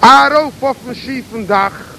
Aro, of machine vandaag.